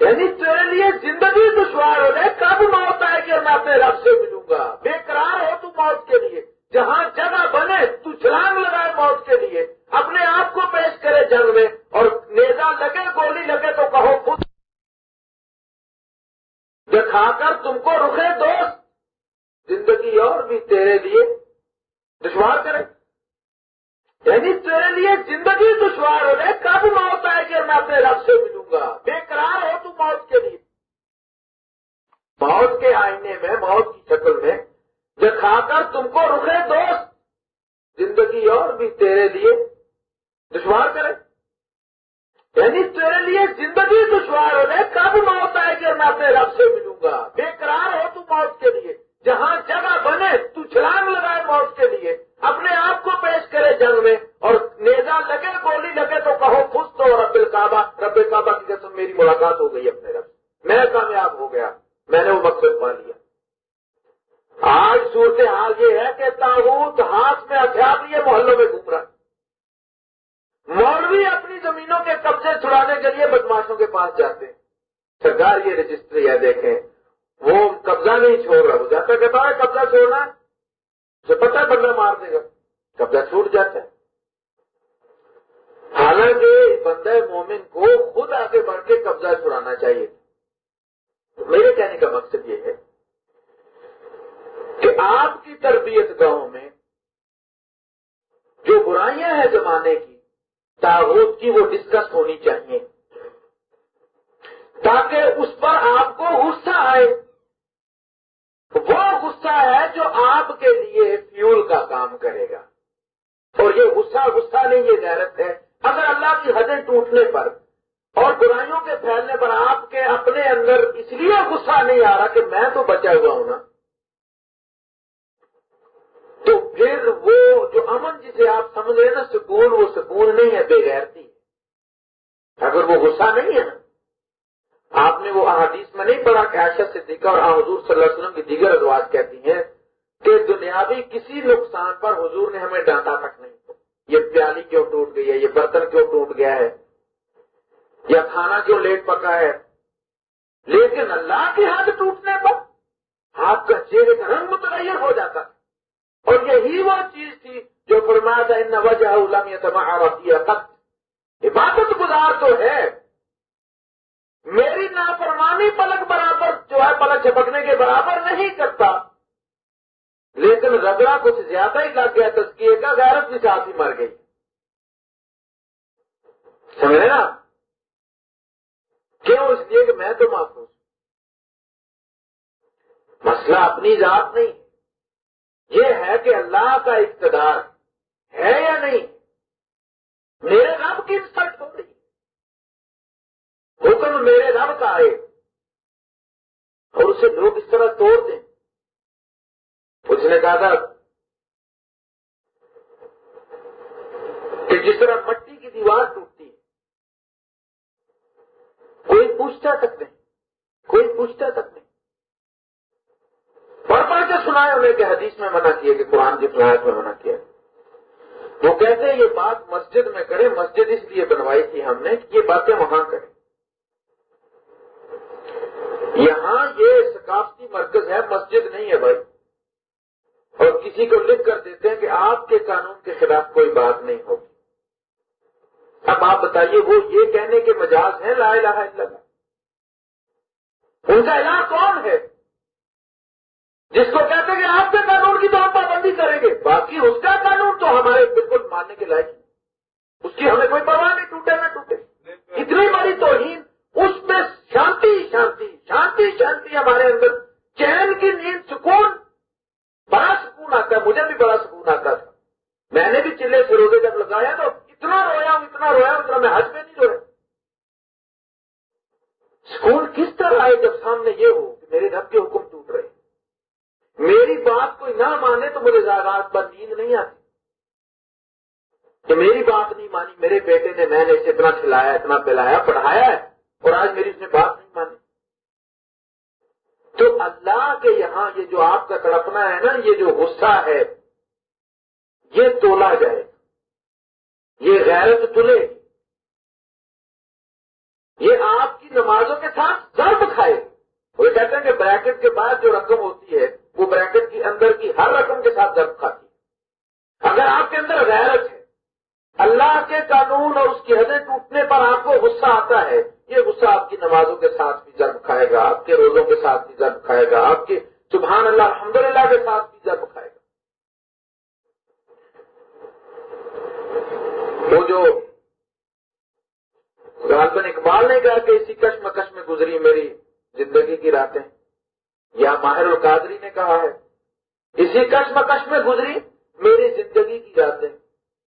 یعنی تیرے لیے زندگی دشوار ہو جائے کب موت آئے گی اور میں اپنے رب سے ملوں گا۔ بے قرار ہو تو موت کے لیے۔ جہاں جگہ بنے تو چھلانگ لگائے موت کے لیے۔ اپنے آپ کو پیش کرے جنگ میں۔ اور نیزا لگے، گولی لگے تو کہو، خود دکھا کر تم کو رکے دوست۔ زندگی اور بھی تیرے لیے دشوار کرے۔ یعنی تیرے لیے زندگی دشوار ہو جائے کب موت آئے گی میں اپنے رب سے ملوں گا؟ بے قرار ہو تو موت کے لیے۔ موت کے آئینے میں، موت کی شکل میں دکھا کر تم کو رکے دوست، زندگی اور بھی تیرے لیے دشوار کرے۔ یعنی تیرے لیے زندگی دشوار ہو جائے کب موت آئے گی میں اپنے رب سے ملوں گا؟ بے قرار ہو تو موت کے لیے۔ جہاں جگہ بنے، تو چھلانگ لگائے موت کے لیے۔ اپنے آپ کو پیش کرے جنگ میں، اور نیزا لگے، گولی لگے تو کہو خوش تو رب الکعبہ رب کعبہ کی قسم میری ملاقات ہو گئی اپنے رب میں کامیاب ہو گیا۔ میں نے وہ مقصد پا لیا۔ آج صورت حال یہ ہے کہ تاغوت ہاتھ میں ہتھیار لیے محلوں میں گھوم رہا مولوی اپنی زمینوں کے قبضے چھڑانے کے لیے بدماشوں کے پاس جاتے ہیں۔ سرکار یہ رجسٹری ہے، دیکھیں۔ وہ قبضہ نہیں چھوڑ رہا، وہ جاتا کہتا ہے قبضہ چھوڑنا اسے پتہ ہے بندہ مار دے گا۔ قبضہ چھوٹ جاتا ہے۔ حالانکہ بندہ مومن کو خود آگے بڑھ کے قبضہ چھڑانا چاہیے۔ میرے کہنے کا مقصد یہ ہے کہ آپ کی تربیت گاؤں میں جو برائیاں ہیں زمانے کی، تاغوت کی، وہ ڈسکس ہونی چاہیے۔ تاکہ اس پر آپ کو غصہ آئے۔ وہ غصہ ہے جو آپ کے لیے فیول کا کام کرے گا۔ اور یہ غصہ غصہ نہیں، یہ غیرت ہے۔ اگر اللہ کی حدیں ٹوٹنے پر اور برائیوں کے پھیلنے پر آپ کے اپنے اندر اس لیے غصہ نہیں آ رہا کہ میں تو بچا ہوا ہوں نا۔ تو پھر وہ جو امن جسے آپ سمجھ رہے نا، سکون، وہ سکون نہیں ہے، بے غیرتی۔ اگر وہ غصہ نہیں ہے نا، آپ نے وہ احادیث میں نہیں پڑھا کہ عائشہ صدیقہ اور حضور صلی اللہ علیہ وسلم کی دیگر ادواج کہتی ہیں کہ دنیاوی کسی نقصان پر حضور نے ہمیں ڈانٹا تک نہیں۔ یہ پیالی کیوں ٹوٹ گئی ہے؟ یہ برتن کیوں ٹوٹ گیا ہے؟ یا کھانا کیوں لیٹ پکا ہے۔ لیکن اللہ کے ہاتھ ٹوٹنے پر آپ کا چہرے کا رنگ متغیر ہو جاتا۔ اور یہی وہ چیز تھی جو فرمایا تھا ان وجہ عبادت گزار تو ہے۔ میری نافرمانی پلک برابر جو ہے، پلک چھپکنے کے برابر نہیں کرتا۔ لیکن رگڑا کچھ زیادہ ہی لگ گیا تسکیے کا، غیرت بھی ساتھ ہی مر گئی۔ سمجھے نا؟ کیوں اس لیے کہ میں تو محفوظ مسئلہ اپنی ذات نہیں۔ یہ ہے کہ اللہ کا اقتدار ہے یا نہیں؟ میرے رب کی انسلٹ ہو رہی حکم میرے رب کا آئے اور اسے لوگ اس طرح توڑ دیں۔ اس نے کہا تھا کہ جس طرح مٹی کی دیوار ٹوٹتی ہے کوئی پوچھتا تک نہیں کوئی پوچھتا تک نہیں پڑھ پڑھ کے سنائے انہیں کہ حدیث میں منع کیا کہ قرآن کی فلایت میں منع کیا وہ کہتے ہیں، یہ بات مسجد میں کرے مسجد اس لیے بنوائی تھی ہم نے کہ یہ باتیں وہاں کریں۔ یہاں یہ ثقافتی مرکز ہے، مسجد نہیں ہے بھائی۔ اور کسی کو لکھ کر دیتے ہیں کہ آپ کے قانون کے خلاف کوئی بات نہیں ہوگی۔ اب آپ بتائیے، وہ یہ کہنے کے مجاز ہیں، لا الہ الا اللہ۔ ان کا الہ کون ہے؟ جس کو کہتے ہیں کہ آپ کے قانون کی تو ہم پابندی کریں گے، باقی اس کا قانون تو ہمارے بالکل ماننے کے لائق اس کی ہمیں کوئی پرواہ نہیں، ٹوٹے نہ ٹوٹے۔ اتنی بڑی توہین اس میں شانتی شانتی شانتی شانتی ہمارے اندر چین کی نیند سکون بڑا سکون آتا ہے مجھے بھی بڑا سکون آتا تھا میں نے بھی چلے سے روزے جب لگایا تو اتنا رویا ہوں اتنا رویا ہوں اتنا میں حج میں نہیں رویا سکون کس طرح آئے جب سامنے یہ ہو کہ میرے رب کے حکم ٹوٹ رہے میری بات کوئی نہ مانے تو مجھے رات پر نیند نہیں آتی کہ میری بات نہیں مانی میرے بیٹے نے میں نے اسے اتنا کھلایا، اتنا پلایا، پڑھایا ہے، اور آج میری اس نے بات نہیں مانی۔ تو اللہ کے یہاں یہ جو آپ کا کڑپنا ہے نا، یہ جو غصہ ہے، یہ تولا جائے یہ غیرت تلے یہ آپ کی نمازوں کے ساتھ ضرب کھائے وہ کہتے ہیں کہ بریکٹ کے بعد جو رقم ہوتی ہے، وہ بریکٹ کے اندر کی ہر رقم کے ساتھ ضرب کھاتی ہے۔ اگر آپ کے اندر غیرت ہے اللہ کے قانون اور اس کی حدیں ٹوٹنے پر آپ کو غصہ آتا ہے۔ یہ غصہ آپ کی نمازوں کے ساتھ بھی ضرب کھائے گا، آپ کے روزوں کے ساتھ بھی ضرب کھائے گا، آپ کے سبحان اللہ الحمد کے ساتھ بھی ضرب کھائے گا۔ وہ جو غالباً اقبال نے کہا کہ اسی کشمکش میں گزری میری زندگی کی راتیں۔ یا ماہر القادری نے کہا ہے، اسی کشمکش میں گزری میری زندگی کی راتیں۔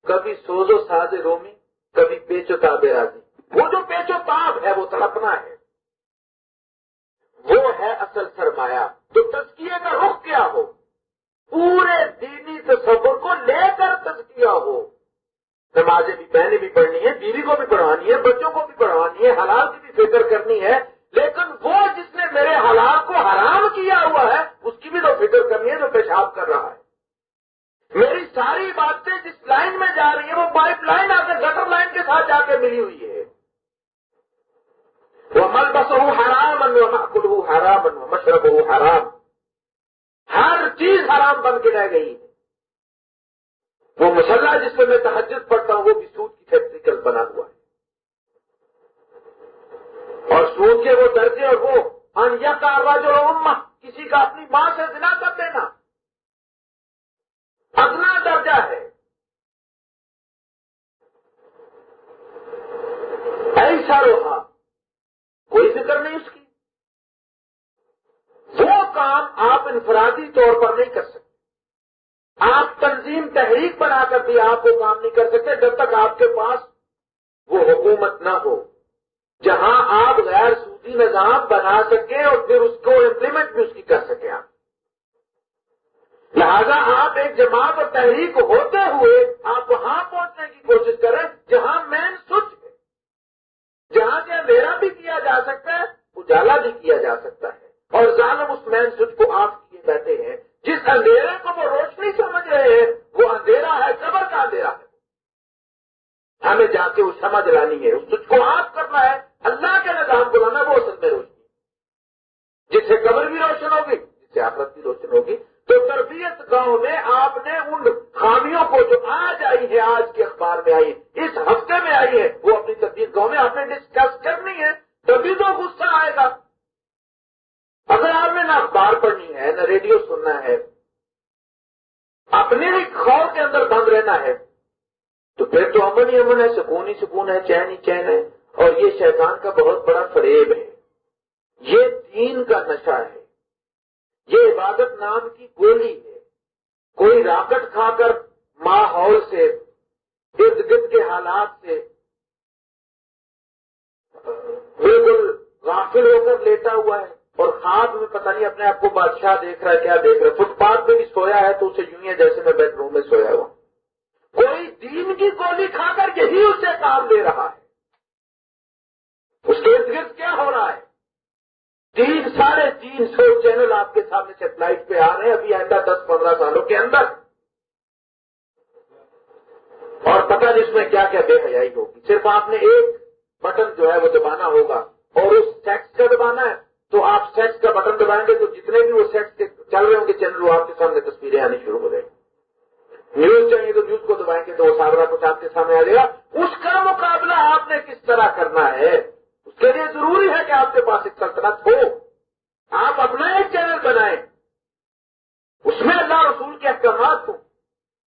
کبھی سوزو ساز رومی، کبھی پیچو تاب راضی۔ وہ جو پیچو تاب ہے، وہ تڑپنا ہے۔ وہ ہے اصل سرمایہ۔ تو تزکیے کا رخ کیا ہو؟ پورے دینی تصور کو لے کر تزکیہ ہو۔ نمازیں بھی بہنیں بھی پڑھنی ہے بیوی کو بھی پڑھوانی ہے بچوں کو بھی پڑھوانی ہے حلال کی بھی فکر کرنی ہے۔ لیکن وہ جس نے میرے حلال کو حرام کیا ہوا ہے، اس کی بھی تو فکر کرنی ہے جو پیشاب کر رہا ہے۔ میری ساری باتیں جس لائن میں جا رہی ہیں، وہ پائپ لائن آ کے گٹر لائن کے ساتھ جا کے ملی ہوئی ہے۔ وہ مل بس ہو حرام خود ہو حرام مشرب ہو حرام ہر چیز حرام بن کے رہ گئی ہے۔ وہ مسلح جس میں میں تحجد پڑتا ہوں، وہ بھی سود کی فیکٹری کل بنا ہوا ہے۔ اور سود کے وہ درجے اور وہ انیا کا جو اما کسی کا اپنی ماں سے زنا کر دینا۔ اگنا درجہ ہے۔ ایسا روحا، کوئی فکر نہیں اس کی۔ وہ کام آپ انفرادی طور پر نہیں کر سکتے۔ آپ تنظیم، تحریک بنا کر بھی آپ کو کام نہیں کر سکتے جب تک آپ کے پاس وہ حکومت نہ ہو۔ جہاں آپ غیر سودی نظام بنا سکیں اور پھر اس کو امپلیمنٹ بھی اس کی کر سکیں آپ۔ لہذا آپ ایک جماعت اور تحریک ہوتے ہوئے آپ وہاں پہنچنے کی کوشش کریں جہاں مین سوچ ہے۔ جہاں سے اندھیرا بھی کیا جا سکتا ہے، اجالا بھی کیا جا سکتا ہے۔ اور ظالم اس مین سوچ کو آپ کیے بیٹھے ہیں۔ جس اندھیرے کو وہ روشنی سمجھ رہے ہیں، وہ اندھیرا ہے قبر کا اندھیرا ہے۔ ہمیں جا کے وہ سمجھ لانی ہے، اس سچ کو آپ کرنا ہے۔ اللہ کے نظام کو لانا وہ اصل میں روشنی جس سے قبر بھی روشن ہوگی، جس سے آفرت بھی روشن ہوگی۔ تو تربیت گاؤں میں آپ نے ان خامیوں کو جو آج آئی ہے، آج کے اخبار میں آئی ہے، اس ہفتے میں آئی ہے، وہ اپنی تربیت گاؤں میں آپ نے ڈسکس کرنی ہے تبھی تو غصہ آئے گا۔ اگر آپ نے نہ اخبار پڑھنی ہے، نہ ریڈیو سننا ہے، اپنے ہی خور کے اندر بند رہنا ہے، تو پھر تو امن ہی امن ہے، سکون ہی سکون ہے، چین ہی چین ہے۔ اور یہ شیطان کا بہت بڑا فریب ہے۔ یہ دین کا نشہ ہے۔ یہ عبادت نام کی گولی ہے۔ کوئی راکٹ کھا کر ماحول سے ارد گرد کے حالات سے بالکل غافل ہو کر لیتا ہوا ہے اور خواب میں پتہ نہیں اپنے آپ کو بادشاہ دیکھ رہا ہے، کیا دیکھ رہا ہے۔ فٹ پاتھ پہ بھی سویا ہے تو اسے یوں ہی ہے جیسے میں بیڈ روم میں سویا ہوا۔ کوئی دین کی گولی کھا کر یہی اسے کام دے رہا ہے۔ اس کے ارد گرد کیا ہو رہا ہے؟ تین ساڑھے تین سو چینل آپ کے سامنے سیٹلائٹ پہ آ رہے ہیں، ابھی آئندہ دس پندرہ سالوں کے اندر۔ اور پتہ نہیں اس میں کیا کیا بے حیائی ہوگی۔ صرف آپ نے ایک بٹن جو ہے وہ دبانا ہوگا۔ اور اس ٹیکس کا دبانا ہے۔ تو آپ سیکس کا بٹن دبائیں گے تو جتنے بھی وہ سیکس کے چل رہے ہوں گے چینل، وہ آپ کے سامنے تصویریں آنی شروع ہو جائیں گی۔ نیوز چاہیے تو نیوز کو دبائیں گے تو وہ سارا کچھ آپ کے سامنے آ جائے گا۔ اس کا مقابلہ آپ نے کس طرح کرنا ہے؟ اس کے لیے ضروری ہے کہ آپ کے پاس ایک سلطنت ہو۔ آپ اپنا ایک چینل بنائیں۔ اس میں اللہ رسول کے احکامات ہوں۔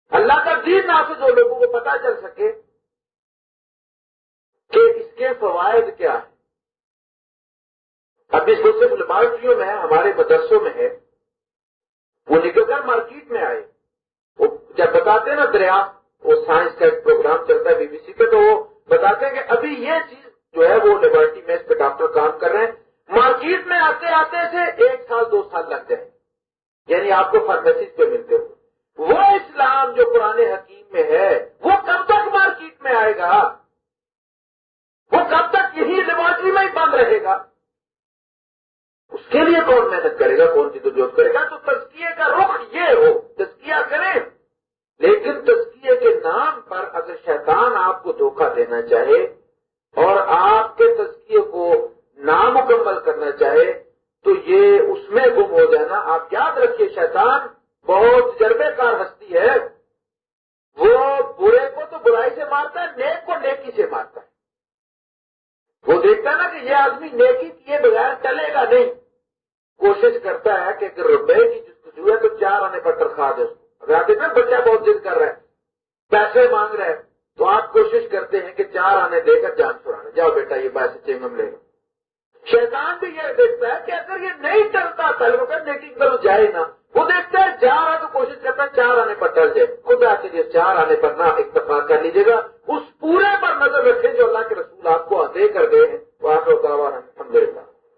اللہ کا دین نافذ ہو، لوگوں کو پتا چل سکے کہ اس کے فوائد کیا ہیں۔ اب اس کو صرف لیبارٹریوں میں ہے ہمارے مدرسوں میں ہے وہ نکل کر مارکیٹ میں آئے۔ وہ جب بتاتے ہیں نا دریا، وہ سائنس کا ایک پروگرام چلتا ہے، بی بی سی کا، تو وہ بتاتے ہیں کہ ابھی یہ چیز جو ہے وہ لیبارٹری میں اس پہ ڈاکٹر کام کر رہے ہیں۔ مارکیٹ میں آتے آتے سے ایک سال، دو سال لگ جائیں یعنی آپ کو فارمیسیز پہ ملتے ہو وہ اسلام جو پرانے حکیم میں ہے، وہ کب تک مارکیٹ میں آئے گا؟ وہ کب تک یہی لیبارٹری میں ہی بند رہے گا؟ اس کے لیے کون محنت کرے گا؟ کون سی تو جو کرے گا؟ تو تزکیے کا رخ یہ ہو، تزکیہ کریں۔ لیکن تزکیے کے نام پر اگر شیطان آپ کو دھوکہ دینا چاہے اور آپ کے تزکیے کو نامکمل کرنا چاہے تو یہ اس میں گم ہو جانا۔ آپ یاد رکھیے، شیطان بہت تجربے کار ہستی ہے۔ وہ برے کو تو برائی سے مارتا ہے، نیک کو نیکی سے مارتا ہے۔ وہ دیکھتا ہے نا کہ یہ آدمی نیکی کیے بغیر چلے گا نہیں۔ کوشش کرتا ہے کہ اگر روپے کی جو ہے تو چار آنے پر تنخواہ دے اس کو۔ اگر آپ دیکھیں بچہ بہت ضد کر رہا ہے، پیسے مانگ رہے ہیں تو آپ کوشش کرتے ہیں کہ چار آنے دے کر جان چھوڑانا جاؤ بیٹا، یہ پیسے چینگم لے گا شیطان بھی یہ دیکھتا ہے کہ اگر یہ نہیں چلتا تعلق نیکی کرو جائے نا، وہ دیکھتا ہے چار رہا تو کوشش کرتا ہے، چار آنے پر ٹل جائے۔ خدا کے لیے چار آنے پر نہ اتفاق کر لیجیے گا۔ اس پورے پر نظر رکھیں جو اللہ کے رسول آپ کو دے کر گئے ہیں۔ وہ آپ کو